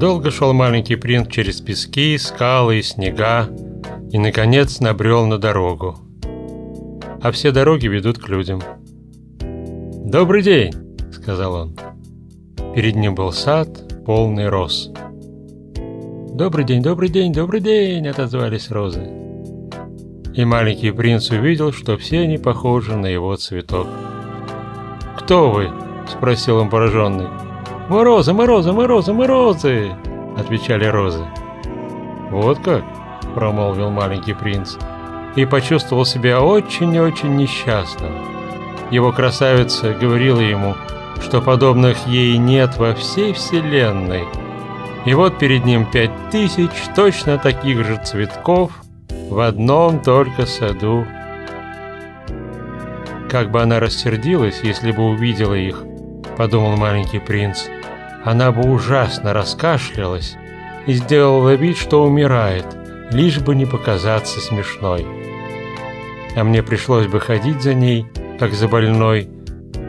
Долго шел маленький принц через пески, скалы и снега и, наконец, набрел на дорогу. А все дороги ведут к людям. «Добрый день!» — сказал он. Перед ним был сад, полный роз. «Добрый день, добрый день, добрый день!» — отозвались розы. И маленький принц увидел, что все они похожи на его цветок. «Кто вы?» — спросил он пораженный. «Мы розы, мы розы, мы розы, мы розы!» — отвечали розы. «Вот как?» — промолвил маленький принц и почувствовал себя очень-очень несчастным. Его красавица говорила ему, что подобных ей нет во всей вселенной. И вот перед ним пять тысяч точно таких же цветков в одном только саду. Как бы она рассердилась, если бы увидела их, подумал маленький принц. Она бы ужасно раскашлялась и сделала вид, что умирает, лишь бы не показаться смешной. А мне пришлось бы ходить за ней, как за больной,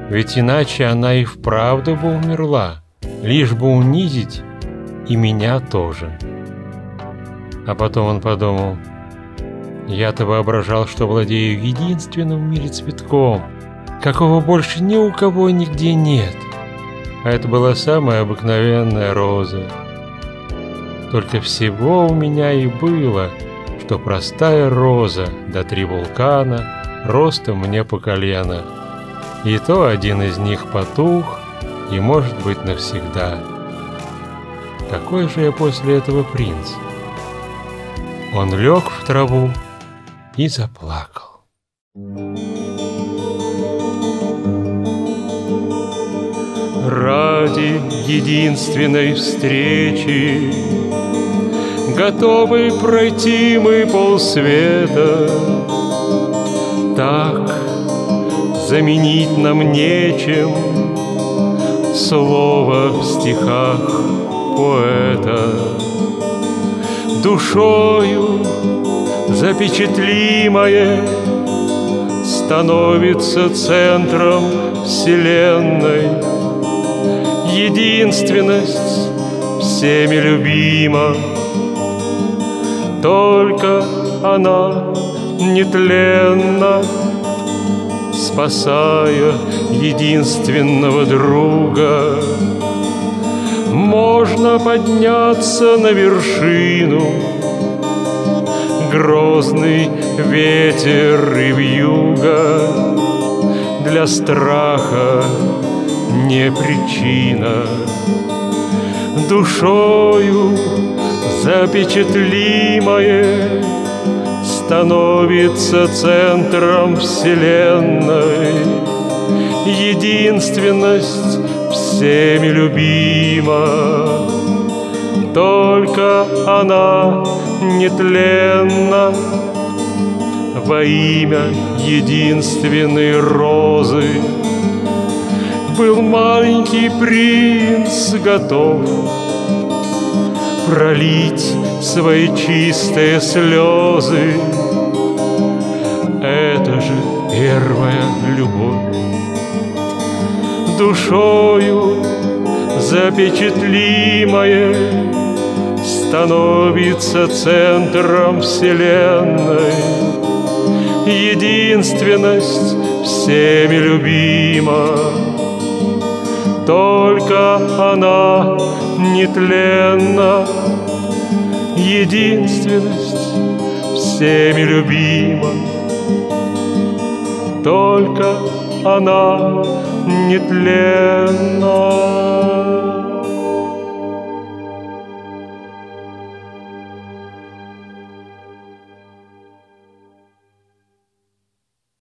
ведь иначе она и вправду бы умерла, лишь бы унизить и меня тоже. А потом он подумал, я-то воображал, что владею единственным в мире цветком, какого больше ни у кого нигде нет. А это была самая обыкновенная роза. Только всего у меня и было, что простая роза до три вулкана, ростом мне по колено. И то один из них потух, и может быть навсегда. Какой же я после этого принц? Он лег в траву, и заплакал. Ради единственной встречи. Готовы пройти мы полсвета. Так заменить нам нечем Слово в стихах поэта. Душою запечатлимое становится центром Вселенной. Единственность всеми любима, только она нетленна, спасая единственного друга. Можно подняться на вершину, грозный ветер и вьюга Для страха не причина. Душою запечатлимое Становится центром вселенной. Единственность всеми любима. Только она нетленна во имя единственной розы. Был маленький принц готов пролить свои чистые слезы. Это же первая любовь. Душою запечатлимое становится центром Вселенной. Единственность всеми любима, только она нетленна. Единственность всеми любима, только она нетленна.